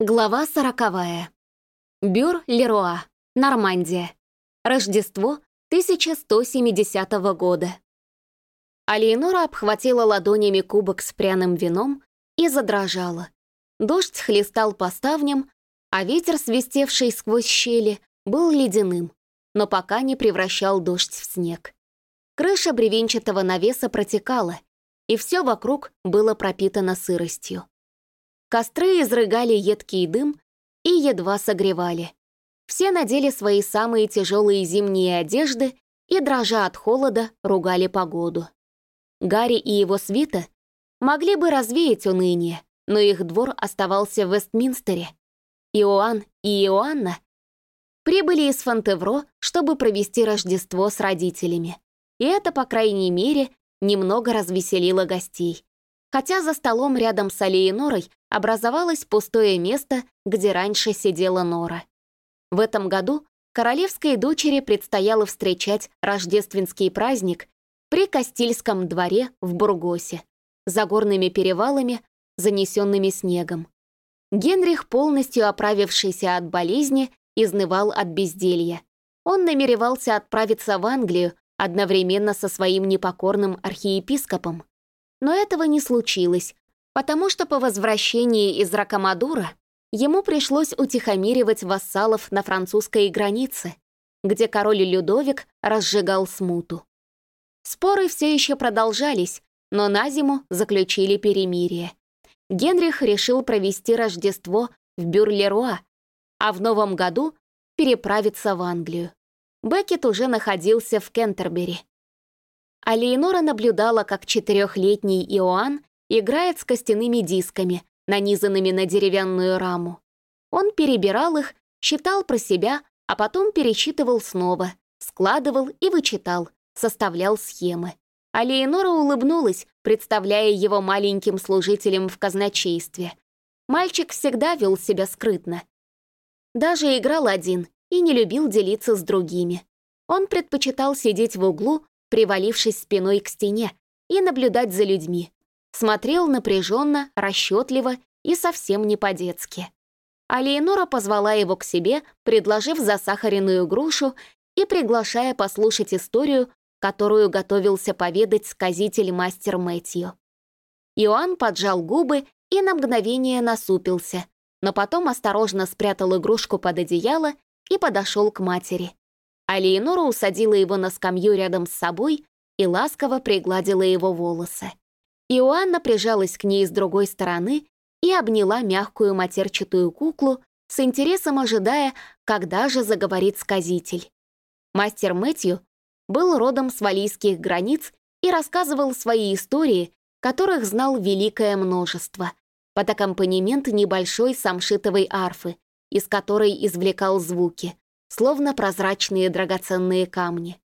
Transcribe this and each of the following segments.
Глава сороковая. Бюр-Леруа, Нормандия. Рождество 1170 года. Алиенора обхватила ладонями кубок с пряным вином и задрожала. Дождь хлестал по ставням, а ветер, свистевший сквозь щели, был ледяным, но пока не превращал дождь в снег. Крыша бревенчатого навеса протекала, и все вокруг было пропитано сыростью. Костры изрыгали едкий дым и едва согревали. Все надели свои самые тяжелые зимние одежды и, дрожа от холода, ругали погоду. Гарри и его свита могли бы развеять уныние, но их двор оставался в Вестминстере. Иоанн и Иоанна прибыли из Фонтевро, чтобы провести Рождество с родителями. И это, по крайней мере, немного развеселило гостей хотя за столом рядом с Алией Норой образовалось пустое место, где раньше сидела Нора. В этом году королевской дочери предстояло встречать рождественский праздник при Кастильском дворе в Бургосе, за горными перевалами, занесенными снегом. Генрих, полностью оправившийся от болезни, изнывал от безделья. Он намеревался отправиться в Англию одновременно со своим непокорным архиепископом. Но этого не случилось, потому что по возвращении из Ракамадура ему пришлось утихомиривать вассалов на французской границе, где король Людовик разжигал смуту. Споры все еще продолжались, но на зиму заключили перемирие. Генрих решил провести Рождество в Бюрлеруа, а в новом году переправиться в Англию. Беккет уже находился в Кентербери. А Леонора наблюдала, как четырехлетний Иоанн играет с костяными дисками, нанизанными на деревянную раму. Он перебирал их, считал про себя, а потом пересчитывал снова, складывал и вычитал, составлял схемы. А Леонора улыбнулась, представляя его маленьким служителем в казначействе. Мальчик всегда вел себя скрытно. Даже играл один и не любил делиться с другими. Он предпочитал сидеть в углу, привалившись спиной к стене, и наблюдать за людьми. Смотрел напряженно, расчетливо и совсем не по-детски. А Леонора позвала его к себе, предложив засахаренную грушу и приглашая послушать историю, которую готовился поведать сказитель-мастер Мэтью. Иоанн поджал губы и на мгновение насупился, но потом осторожно спрятал игрушку под одеяло и подошел к матери а Леонора усадила его на скамью рядом с собой и ласково пригладила его волосы. Иоанна прижалась к ней с другой стороны и обняла мягкую матерчатую куклу, с интересом ожидая, когда же заговорит сказитель. Мастер Мэтью был родом с валийских границ и рассказывал свои истории, которых знал великое множество, под аккомпанемент небольшой самшитовой арфы, из которой извлекал звуки, словно прозрачные драгоценные камни.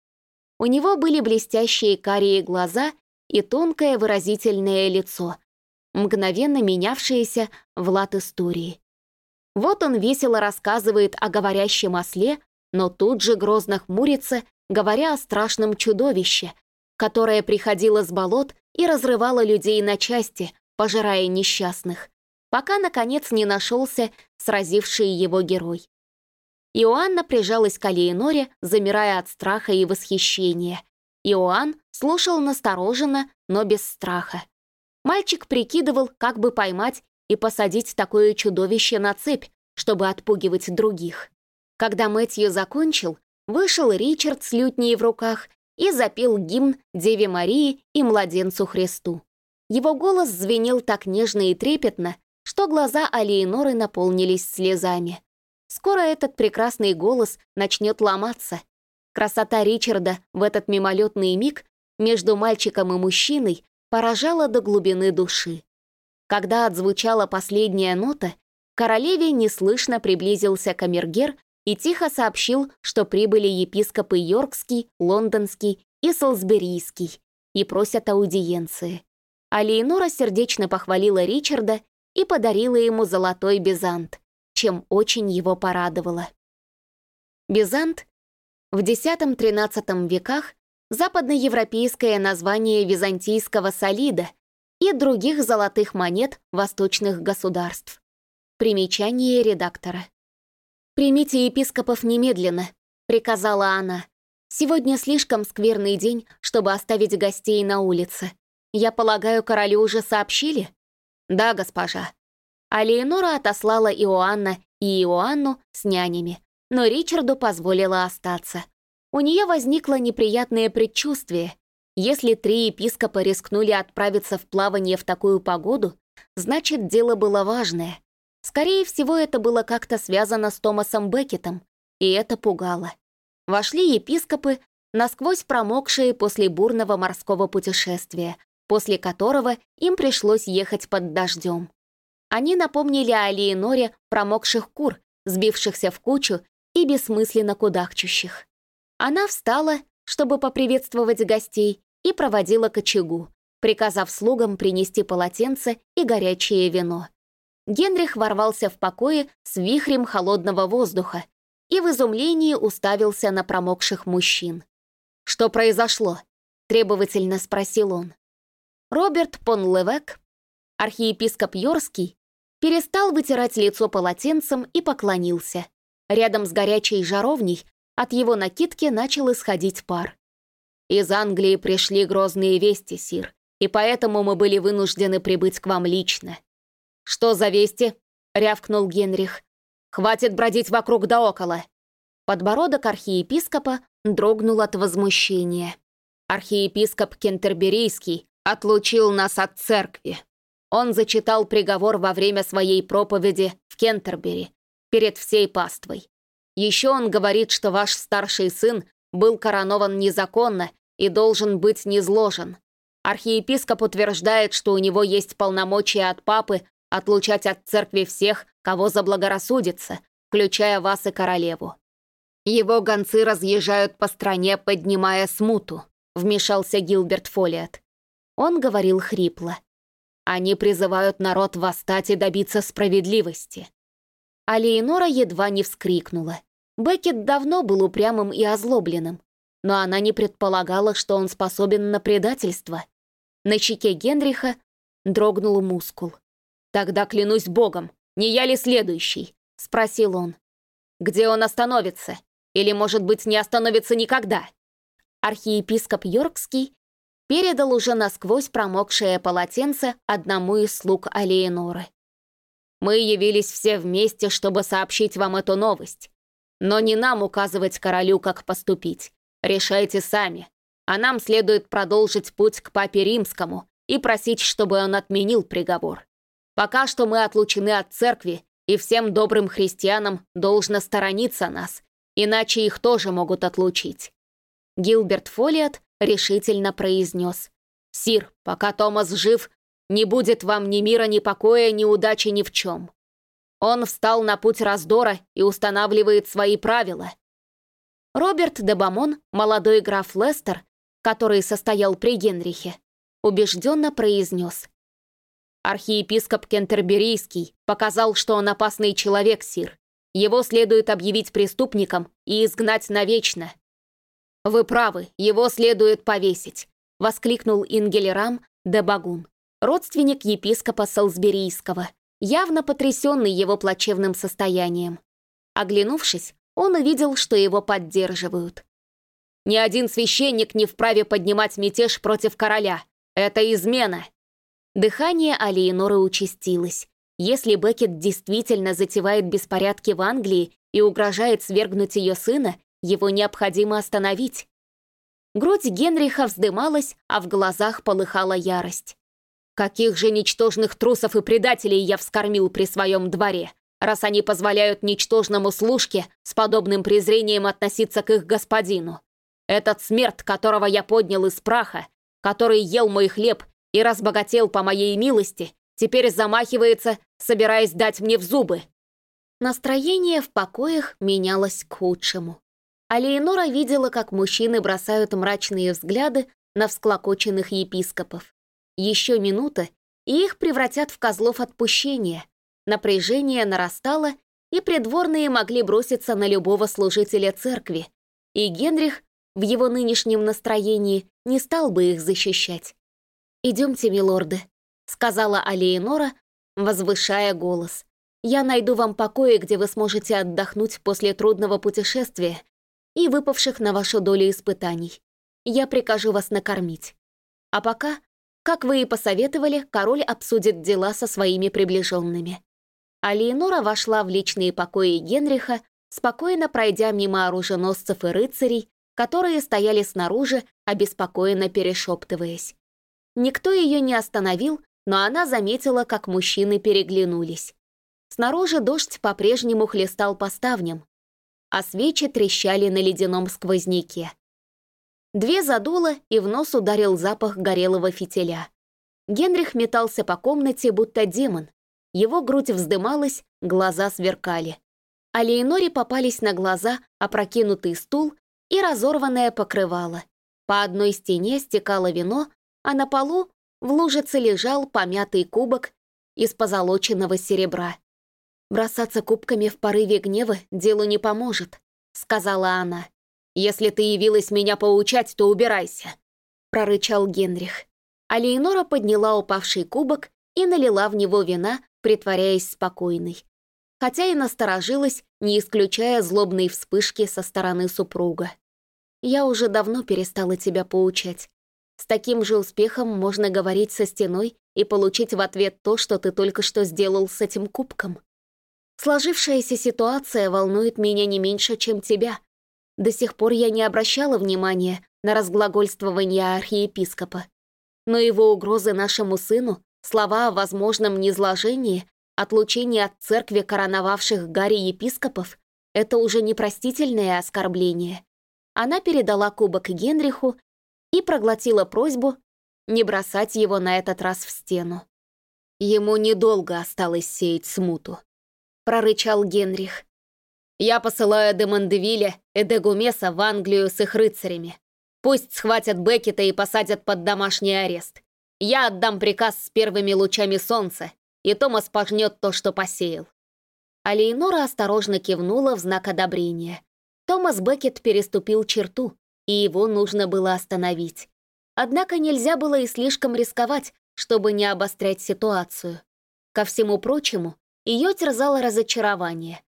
У него были блестящие карие глаза и тонкое выразительное лицо, мгновенно менявшееся в лад истории. Вот он весело рассказывает о говорящем осле, но тут же грозно хмурится, говоря о страшном чудовище, которое приходило с болот и разрывало людей на части, пожирая несчастных, пока, наконец, не нашелся сразивший его герой. Иоанна прижалась к Алиеноре, замирая от страха и восхищения. Иоанн слушал настороженно, но без страха. Мальчик прикидывал, как бы поймать и посадить такое чудовище на цепь, чтобы отпугивать других. Когда Мэтью закончил, вышел Ричард с лютней в руках и запел гимн Деве Марии и Младенцу Христу. Его голос звенел так нежно и трепетно, что глаза Алиеноры наполнились слезами. Скоро этот прекрасный голос начнет ломаться. Красота Ричарда в этот мимолетный миг между мальчиком и мужчиной поражала до глубины души. Когда отзвучала последняя нота, королеве неслышно приблизился камергер и тихо сообщил, что прибыли епископы Йоркский, Лондонский и Солсберийский и просят аудиенции. А Лейнора сердечно похвалила Ричарда и подарила ему золотой бизант, чем очень его порадовало. Бизант в X-XIII веках западноевропейское название византийского солида и других золотых монет восточных государств. Примечание редактора. «Примите епископов немедленно», — приказала она. «Сегодня слишком скверный день, чтобы оставить гостей на улице. Я полагаю, королю уже сообщили?» «Да, госпожа». А Леонора отослала Иоанна и Иоанну с нянями, но Ричарду позволила остаться. У нее возникло неприятное предчувствие. Если три епископа рискнули отправиться в плавание в такую погоду, значит, дело было важное. Скорее всего, это было как-то связано с Томасом Беккетом, и это пугало. Вошли епископы, насквозь промокшие после бурного морского путешествия, после которого им пришлось ехать под дождем. Они напомнили о Леоноре промокших кур, сбившихся в кучу и бессмысленно кудахчущих. Она встала, чтобы поприветствовать гостей, и проводила к очагу, приказав слугам принести полотенце и горячее вино. Генрих ворвался в покое с вихрем холодного воздуха и в изумлении уставился на промокших мужчин. «Что произошло?» — требовательно спросил он. Роберт Понлевек, архиепископ Йорский, перестал вытирать лицо полотенцем и поклонился. Рядом с горячей жаровней от его накидки начал исходить пар. «Из Англии пришли грозные вести, Сир, и поэтому мы были вынуждены прибыть к вам лично. «Что за вести?» — рявкнул Генрих. «Хватит бродить вокруг да около!» Подбородок архиепископа дрогнул от возмущения. Архиепископ Кентерберийский отлучил нас от церкви. Он зачитал приговор во время своей проповеди в Кентербери перед всей паствой. Еще он говорит, что ваш старший сын был коронован незаконно и должен быть низложен. Архиепископ утверждает, что у него есть полномочия от папы отлучать от церкви всех, кого заблагорассудится, включая вас и королеву. Его гонцы разъезжают по стране, поднимая смуту», — вмешался Гилберт Фолиат. Он говорил хрипло. «Они призывают народ восстать и добиться справедливости». А Леонора едва не вскрикнула. Беккет давно был упрямым и озлобленным, но она не предполагала, что он способен на предательство. На щеке Генриха дрогнул мускул. «Тогда клянусь богом, не я ли следующий?» — спросил он. «Где он остановится? Или, может быть, не остановится никогда?» Архиепископ Йоркский передал уже насквозь промокшее полотенце одному из слуг Алиеноры. «Мы явились все вместе, чтобы сообщить вам эту новость. Но не нам указывать королю, как поступить. Решайте сами. А нам следует продолжить путь к папе римскому и просить, чтобы он отменил приговор. Пока что мы отлучены от церкви, и всем добрым христианам должно сторониться нас, иначе их тоже могут отлучить». Гилберт Фолиат решительно произнес. «Сир, пока Томас жив, не будет вам ни мира, ни покоя, ни удачи ни в чем. Он встал на путь раздора и устанавливает свои правила». Роберт де Бамон, молодой граф Лестер, который состоял при Генрихе, убежденно произнес. Архиепископ Кентерберийский показал, что он опасный человек, Сир. Его следует объявить преступником и изгнать навечно. «Вы правы, его следует повесить», — воскликнул Ингелерам де Багун, родственник епископа Салсберийского, явно потрясенный его плачевным состоянием. Оглянувшись, он увидел, что его поддерживают. «Ни один священник не вправе поднимать мятеж против короля. Это измена», Дыхание Алиеноры участилось. Если Беккет действительно затевает беспорядки в Англии и угрожает свергнуть ее сына, его необходимо остановить. Грудь Генриха вздымалась, а в глазах полыхала ярость. Каких же ничтожных трусов и предателей я вскормил при своем дворе, раз они позволяют ничтожному служке с подобным презрением относиться к их господину. Этот смерть, которого я поднял из праха, который ел мой хлеб и разбогател по моей милости, теперь замахивается, собираясь дать мне в зубы. Настроение в покоях менялось к худшему. А Леонора видела, как мужчины бросают мрачные взгляды на всклокоченных епископов. Еще минута, и их превратят в козлов отпущения. Напряжение нарастало, и придворные могли броситься на любого служителя церкви. И Генрих в его нынешнем настроении не стал бы их защищать. «Идемте, милорды», — сказала Алеинора, возвышая голос. Я найду вам покои, где вы сможете отдохнуть после трудного путешествия и выпавших на вашу долю испытаний. Я прикажу вас накормить. А пока, как вы и посоветовали, король обсудит дела со своими приближенными. А Леонора вошла в личные покои Генриха, спокойно пройдя мимо оруженосцев и рыцарей, которые стояли снаружи, обеспокоенно перешептываясь. Никто ее не остановил, но она заметила, как мужчины переглянулись. Снаружи дождь по-прежнему хлестал по ставням, а свечи трещали на ледяном сквозняке. Две задуло, и в нос ударил запах горелого фитиля. Генрих метался по комнате, будто демон. Его грудь вздымалась, глаза сверкали. А Леоноре попались на глаза опрокинутый стул и разорванное покрывало. По одной стене стекало вино, а на полу в лужице лежал помятый кубок из позолоченного серебра. «Бросаться кубками в порыве гнева делу не поможет», — сказала она. «Если ты явилась меня поучать, то убирайся», — прорычал Генрих. А Лейнора подняла упавший кубок и налила в него вина, притворяясь спокойной хотя и насторожилась, не исключая злобной вспышки со стороны супруга. «Я уже давно перестала тебя поучать. С таким же успехом можно говорить со стеной и получить в ответ то, что ты только что сделал с этим кубком. Сложившаяся ситуация волнует меня не меньше, чем тебя. До сих пор я не обращала внимания на разглагольствование архиепископа. Но его угрозы нашему сыну, слова о возможном низложении Отлучение от церкви короновавших Гарри епископов — это уже непростительное оскорбление. Она передала кубок Генриху и проглотила просьбу не бросать его на этот раз в стену. Ему недолго осталось сеять смуту. Прорычал Генрих. «Я посылаю де Мандевиля и де Гумеса в Англию с их рыцарями. Пусть схватят Беккета и посадят под домашний арест. Я отдам приказ с первыми лучами солнца, и Томас пожнет то, что посеял». А осторожно кивнула в знак одобрения. Томас Беккет переступил черту, и его нужно было остановить. Однако нельзя было и слишком рисковать, чтобы не обострять ситуацию. Ко всему прочему, ее терзало разочарование.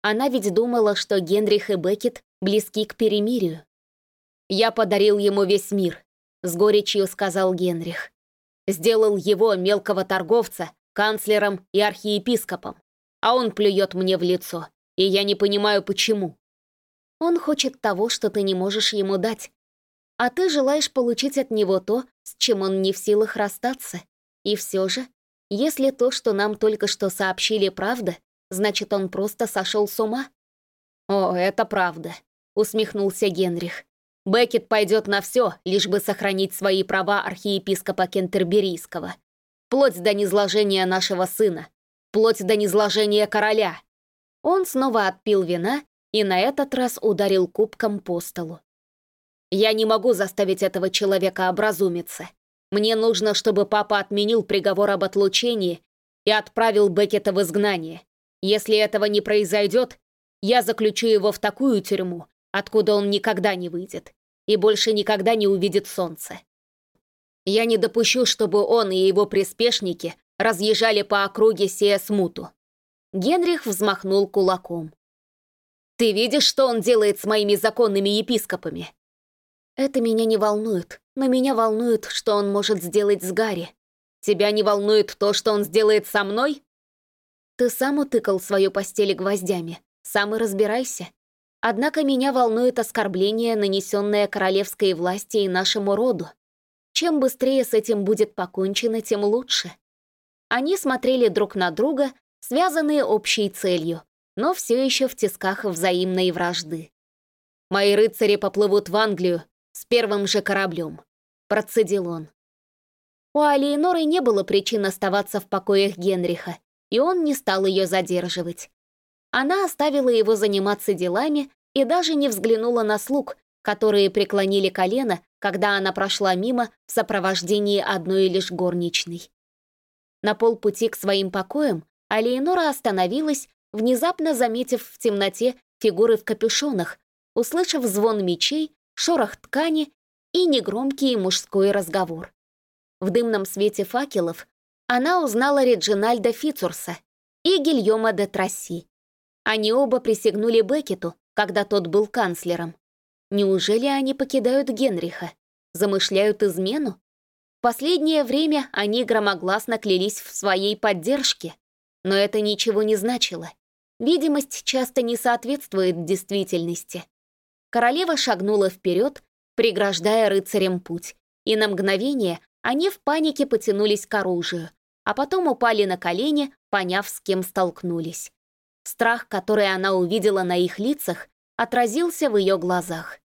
Она ведь думала, что Генрих и Беккет близки к перемирию. «Я подарил ему весь мир», — с горечью сказал Генрих. «Сделал его, мелкого торговца, канцлером и архиепископом, а он плюет мне в лицо, и я не понимаю, почему. Он хочет того, что ты не можешь ему дать, а ты желаешь получить от него то, с чем он не в силах расстаться. И все же, если то, что нам только что сообщили, правда, значит, он просто сошел с ума. «О, это правда», — усмехнулся Генрих. «Беккет пойдет на все, лишь бы сохранить свои права архиепископа Кентерберийского вплоть до низложения нашего сына, вплоть до низложения короля. Он снова отпил вина и на этот раз ударил кубком по столу. Я не могу заставить этого человека образумиться. Мне нужно, чтобы папа отменил приговор об отлучении и отправил Беккета в изгнание. Если этого не произойдет, я заключу его в такую тюрьму, откуда он никогда не выйдет и больше никогда не увидит солнце. Я не допущу, чтобы он и его приспешники разъезжали по округе сея смуту. Генрих взмахнул кулаком. «Ты видишь, что он делает с моими законными епископами?» «Это меня не волнует, но меня волнует, что он может сделать с Гарри. Тебя не волнует то, что он сделает со мной?» «Ты сам утыкал свою постель гвоздями, сам и разбирайся. Однако меня волнует оскорбление, нанесенное королевской власти и нашему роду. Чем быстрее с этим будет покончено, тем лучше. Они смотрели друг на друга, связанные общей целью, но все еще в тисках взаимной вражды. «Мои рыцари поплывут в Англию с первым же кораблем», — процедил он. У Алиеноры не было причин оставаться в покоях Генриха, и он не стал ее задерживать. Она оставила его заниматься делами и даже не взглянула на слуг, которые преклонили колено, когда она прошла мимо в сопровождении одной лишь горничной. На полпути к своим покоям Алиенора остановилась, внезапно заметив в темноте фигуры в капюшонах, услышав звон мечей, шорох ткани и негромкий мужской разговор. В дымном свете факелов она узнала Реджинальда Фицурса и Гильома де Трасси. Они оба присягнули Беккету, когда тот был канцлером. Неужели они покидают Генриха? Замышляют измену? В последнее время они громогласно клялись в своей поддержке, но это ничего не значило. Видимость часто не соответствует действительности. Королева шагнула вперед, преграждая рыцарям путь, и на мгновение они в панике потянулись к оружию, а потом упали на колени, поняв, с кем столкнулись. Страх, который она увидела на их лицах, отразился в ее глазах.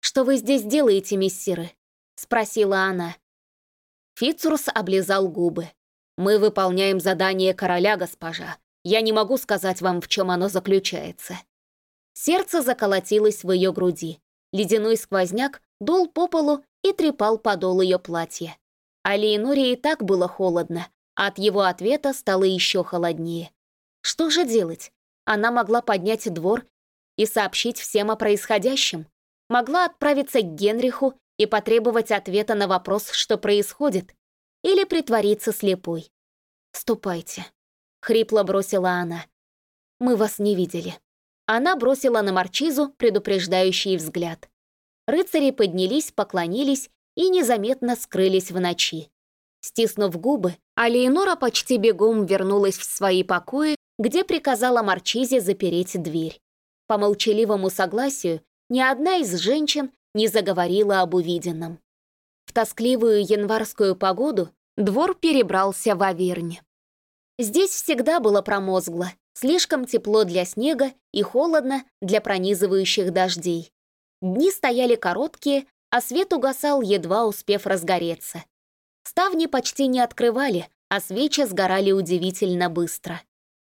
«Что вы здесь делаете, миссиры?» — спросила она. Фицурс облизал губы. «Мы выполняем задание короля, госпожа. Я не могу сказать вам, в чем оно заключается». Сердце заколотилось в ее груди. Ледяной сквозняк дул по полу и трепал подол ее платья. А Леоноре и так было холодно, а от его ответа стало еще холоднее. Что же делать? Она могла поднять двор и сообщить всем о происходящем. Могла отправиться к Генриху и потребовать ответа на вопрос, что происходит, или притвориться слепой. «Ступайте», — хрипло бросила она. «Мы вас не видели». Она бросила на Марчизу предупреждающий взгляд. Рыцари поднялись, поклонились и незаметно скрылись в ночи. Стиснув губы, Алиенора почти бегом вернулась в свои покои, где приказала Марчизе запереть дверь. По молчаливому согласию ни одна из женщин не заговорила об увиденном. В тоскливую январскую погоду двор перебрался в Авернь. Здесь всегда было промозгло, слишком тепло для снега и холодно для пронизывающих дождей. Дни стояли короткие, а свет угасал, едва успев разгореться. Ставни почти не открывали, а свечи сгорали удивительно быстро.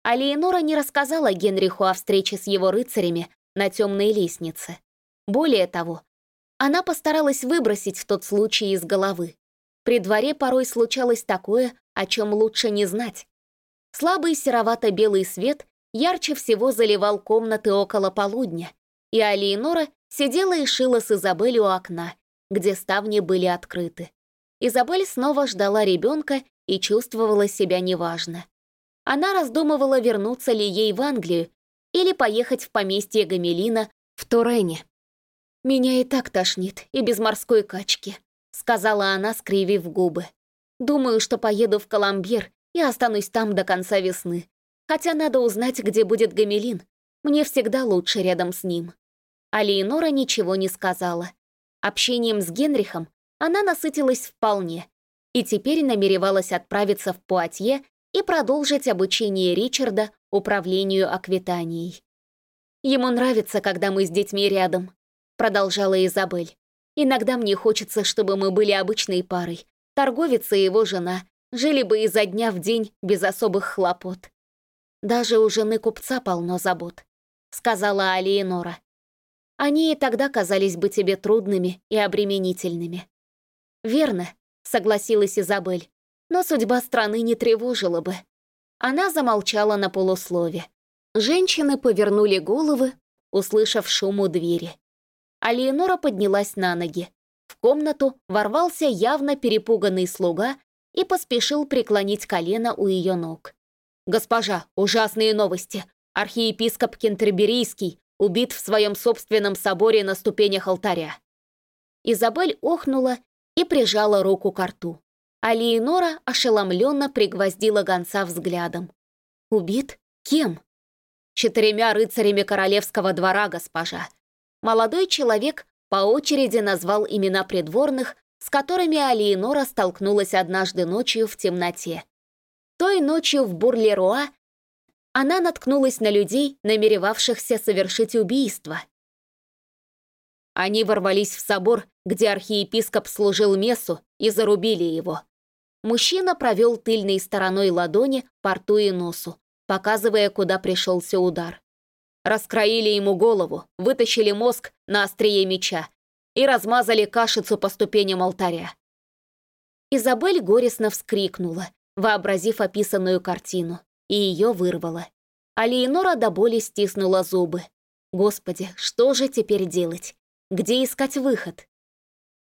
А Леонора не рассказала Генриху о встрече с его рыцарями на темной лестнице. Более того, она постаралась выбросить тот случай из головы. При дворе порой случалось такое, о чем лучше не знать. Слабый серовато-белый свет ярче всего заливал комнаты около полудня, и Алиенора сидела и шила с Изабель у окна, где ставни были открыты. Изабель снова ждала ребенка и чувствовала себя неважно. Она раздумывала, вернуться ли ей в Англию или поехать в поместье Гамелина в Турене. «Меня и так тошнит, и без морской качки», — сказала она, скривив губы. «Думаю, что поеду в Коломбьер и останусь там до конца весны. Хотя надо узнать, где будет Гамелин. Мне всегда лучше рядом с ним». А Леонора ничего не сказала. Общением с Генрихом она насытилась вполне и теперь намеревалась отправиться в Пуатье и продолжить обучение Ричарда управлению Аквитанией. Ему нравится, когда мы с детьми рядом, продолжала Изабель. «Иногда мне хочется, чтобы мы были обычной парой. Торговец и его жена жили бы изо дня в день без особых хлопот. Даже у жены купца полно забот», — сказала Алиенора. «Они и тогда казались бы тебе трудными и обременительными». «Верно», — согласилась Изабель, «но судьба страны не тревожила бы». Она замолчала на полуслове. Женщины повернули головы, услышав шум у двери а Леонора поднялась на ноги. В комнату ворвался явно перепуганный слуга и поспешил преклонить колено у ее ног. «Госпожа, ужасные новости! Архиепископ Кентерберийский убит в своем собственном соборе на ступенях алтаря». Изабель охнула и прижала руку к рту. А Леонора ошеломленно пригвоздила гонца взглядом. «Убит? Кем?» «Четырьмя рыцарями королевского двора, госпожа. Молодой человек по очереди назвал имена придворных, с которыми Алиенора столкнулась однажды ночью в темноте. Той ночью в Бурлеруа она наткнулась на людей, намеревавшихся совершить убийство. Они ворвались в собор, где архиепископ служил мессу, и зарубили его. Мужчина провел тыльной стороной ладони по рту и носу, показывая, куда пришелся удар. Раскроили ему голову, вытащили мозг на острие меча и размазали кашицу по ступеням алтаря. Изабель горестно вскрикнула, вообразив описанную картину, и ее вырвало. А Леонора до боли стиснула зубы. Господи, что же теперь делать? Где искать выход?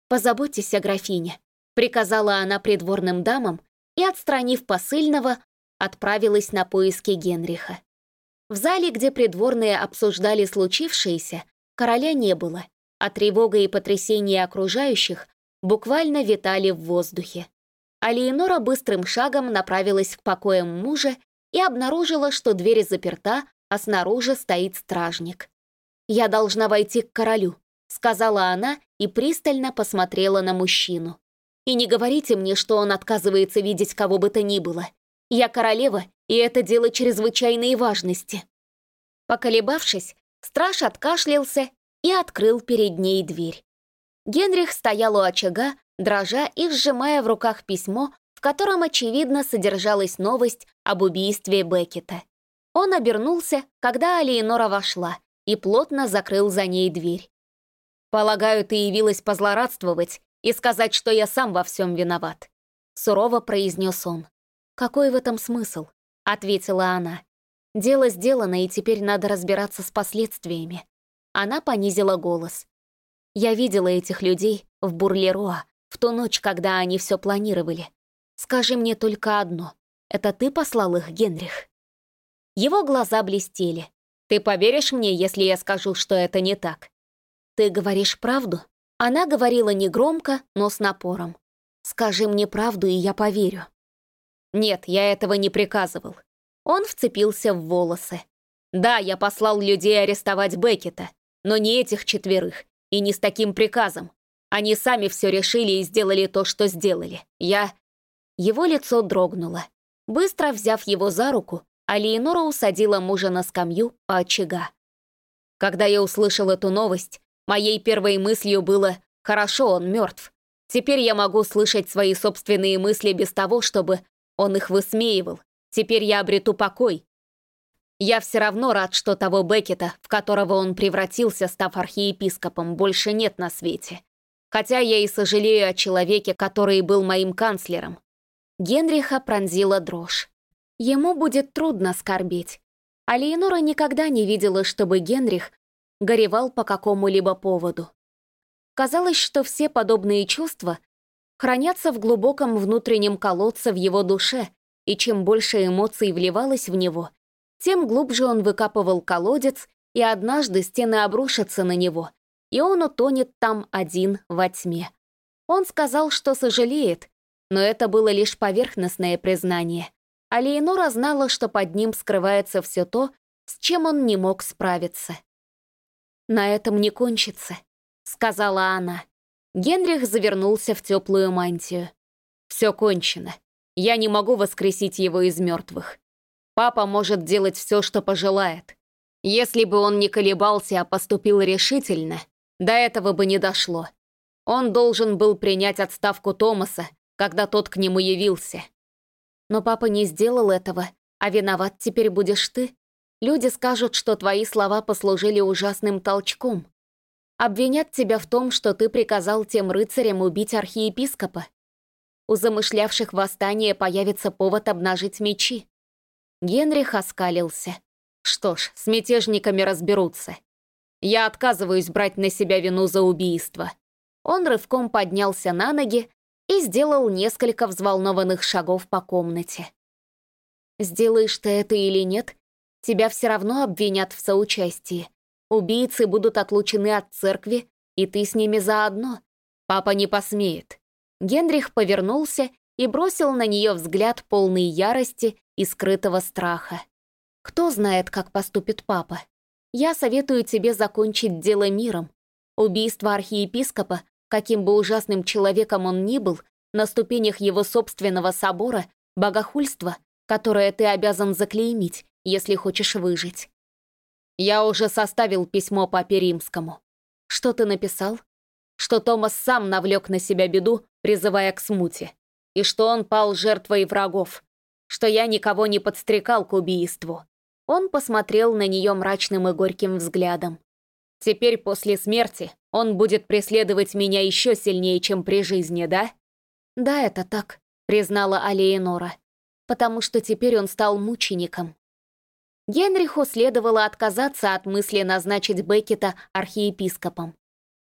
«Позаботьтесь о графине», — приказала она придворным дамам и, отстранив посыльного, отправилась на поиски Генриха. В зале, где придворные обсуждали случившееся, короля не было, а тревога и потрясение окружающих буквально витали в воздухе. А Леонора быстрым шагом направилась к покоям мужа и обнаружила, что дверь заперта, а снаружи стоит стражник. «Я должна войти к королю», — сказала она и пристально посмотрела на мужчину. «И не говорите мне, что он отказывается видеть кого бы то ни было. Я королева, и это дело чрезвычайной важности». Поколебавшись, страж откашлялся и открыл перед ней дверь. Генрих стоял у очага, дрожа и сжимая в руках письмо, в котором, очевидно, содержалась новость об убийстве Беккета. Он обернулся, когда Алиенора вошла, и плотно закрыл за ней дверь. «Полагаю, ты явилась позлорадствовать и сказать, что я сам во всем виноват», — сурово произнес он. «Какой в этом смысл?» — ответила она. «Дело сделано, и теперь надо разбираться с последствиями». Она понизила голос. «Я видела этих людей в Бурлеруа в ту ночь, когда они все планировали. Скажи мне только одно. Это ты послал их, Генрих?» Его глаза блестели. «Ты поверишь мне, если я скажу, что это не так?» «Ты говоришь правду?» Она говорила негромко, но с напором. «Скажи мне правду, и я поверю». Нет, я этого не приказывал. Он вцепился в волосы. Да, я послал людей арестовать Беккета, но не этих четверых, и не с таким приказом. Они сами все решили и сделали то, что сделали. Я... Его лицо дрогнуло. Быстро взяв его за руку, Алиенора усадила мужа на скамью по очага. Когда я услышал эту новость, моей первой мыслью было «Хорошо, он мертв. Теперь я могу слышать свои собственные мысли без того, чтобы он их высмеивал. Теперь я обрету покой. Я все равно рад, что того Беккета, в которого он превратился, став архиепископом, больше нет на свете. Хотя я и сожалею о человеке, который был моим канцлером. Генриха пронзила дрожь. Ему будет трудно скорбеть. А Леонора никогда не видела, чтобы Генрих горевал по какому-либо поводу. Казалось, что все подобные чувства хранятся в глубоком внутреннем колодце в его душе, и чем больше эмоций вливалось в него, тем глубже он выкапывал колодец, и однажды стены обрушатся на него, и он утонет там один во тьме. Он сказал, что сожалеет, но это было лишь поверхностное признание. А Леонора знала, что под ним скрывается все то, с чем он не мог справиться. «На этом не кончится», — сказала она. Генрих завернулся в теплую мантию. «Все кончено. Я не могу воскресить его из мертвых. Папа может делать все, что пожелает. Если бы он не колебался, а поступил решительно, до этого бы не дошло. Он должен был принять отставку Томаса, когда тот к нему явился. Но папа не сделал этого, а виноват теперь будешь ты. Люди скажут, что твои слова послужили ужасным толчком. Обвинят тебя в том, что ты приказал тем рыцарям убить архиепископа. У замышлявших восстание появится повод обнажить мечи. Генрих оскалился. Что ж, с мятежниками разберутся. Я отказываюсь брать на себя вину за убийство. Он рывком поднялся на ноги и сделал несколько взволнованных шагов по комнате. Сделаешь ты это или нет, тебя все равно обвинят в соучастии. Убийцы будут отлучены от церкви, и ты с ними заодно. Папа не посмеет». Генрих повернулся и бросил на нее взгляд полный ярости и скрытого страха. «Кто знает, как поступит папа? Я советую тебе закончить дело миром. Убийство архиепископа, каким бы ужасным человеком он ни был, на ступенях его собственного собора — богохульство, которое ты обязан заклеймить, если хочешь выжить. Я уже составил письмо папе римскому. Что ты написал? Что Томас сам навлек на себя беду, призывая к смуте. И что он пал жертвой врагов. Что я никого не подстрекал к убийству. Он посмотрел на нее мрачным и горьким взглядом. Теперь после смерти он будет преследовать меня еще сильнее, чем при жизни, да? Да, это так, признала Алеенора. Потому что теперь он стал мучеником. Генриху следовало отказаться от мысли назначить Беккета архиепископом.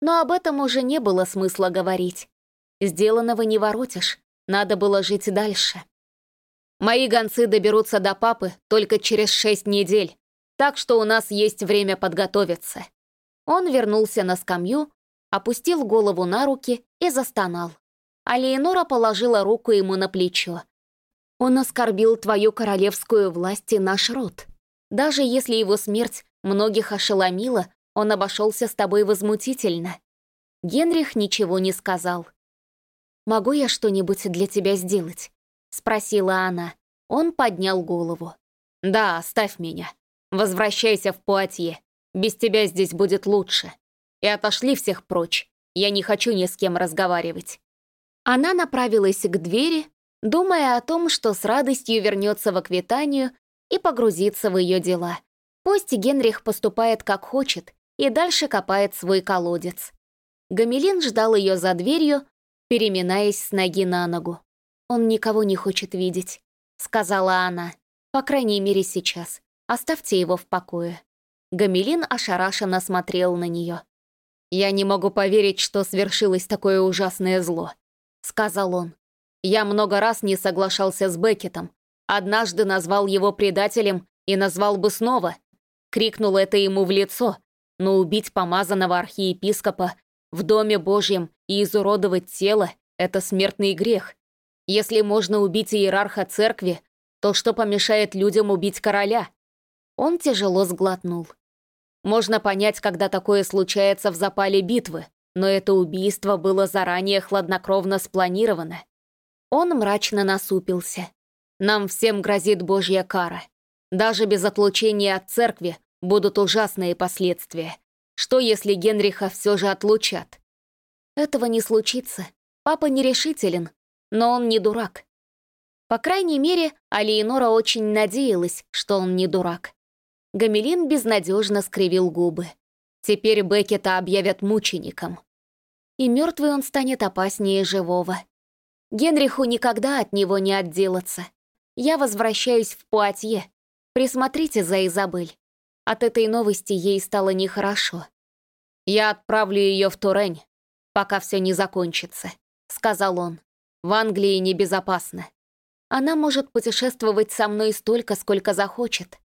Но об этом уже не было смысла говорить. Сделанного не воротишь, надо было жить дальше. Мои гонцы доберутся до папы только через шесть недель, так что у нас есть время подготовиться». Он вернулся на скамью, опустил голову на руки и застонал. А Леонора положила руку ему на плечо. «Он оскорбил твою королевскую власть и наш род. Даже если его смерть многих ошеломила, он обошелся с тобой возмутительно». Генрих ничего не сказал. «Могу я что-нибудь для тебя сделать?» — спросила она. Он поднял голову. «Да, оставь меня. Возвращайся в Пуатье. Без тебя здесь будет лучше. И отошли всех прочь. Я не хочу ни с кем разговаривать». Она направилась к двери, думая о том, что с радостью вернется в Аквитанию и погрузится в ее дела. Пусть Генрих поступает как хочет и дальше копает свой колодец. Гамелин ждал ее за дверью, переминаясь с ноги на ногу. «Он никого не хочет видеть», — сказала она. «По крайней мере, сейчас. Оставьте его в покое». Гамелин ошарашенно смотрел на нее. «Я не могу поверить, что свершилось такое ужасное зло сказал он. «Я много раз не соглашался с Беккетом. Однажды назвал его предателем и назвал бы снова. Крикнул это ему в лицо. Но убить помазанного архиепископа в Доме Божьем и изуродовать тело — это смертный грех. Если можно убить иерарха церкви, то что помешает людям убить короля?» Он тяжело сглотнул. Можно понять, когда такое случается в запале битвы, но это убийство было заранее хладнокровно спланировано. Он мрачно насупился. Нам всем грозит Божья кара. Даже без отлучения от церкви будут ужасные последствия. Что, если Генриха все же отлучат? Этого не случится. Папа нерешителен, но он не дурак. По крайней мере, Алиенора очень надеялась, что он не дурак. Гамелин безнадежно скривил губы. Теперь Беккета объявят мучеником и мертвый он станет опаснее живого. Генриху никогда от него не отделаться. Я возвращаюсь в Пуатье. Присмотрите за Изабель. От этой новости ей стало нехорошо. «Я отправлю ее в Турень, пока все не закончится», — сказал он. «В Англии небезопасно. Она может путешествовать со мной столько, сколько захочет.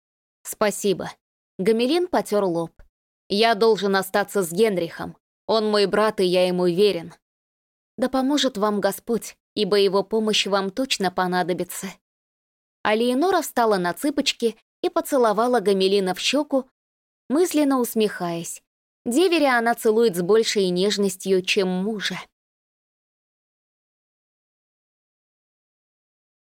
Спасибо». Гамелин потер лоб. «Я должен остаться с Генрихом. Он мой брат, и я ему верен. Да поможет вам Господь, ибо его помощь вам точно понадобится». А Леонора встала на цыпочки и поцеловала Гамелина в щеку, мысленно усмехаясь. Деверя она целует с большей нежностью, чем мужа.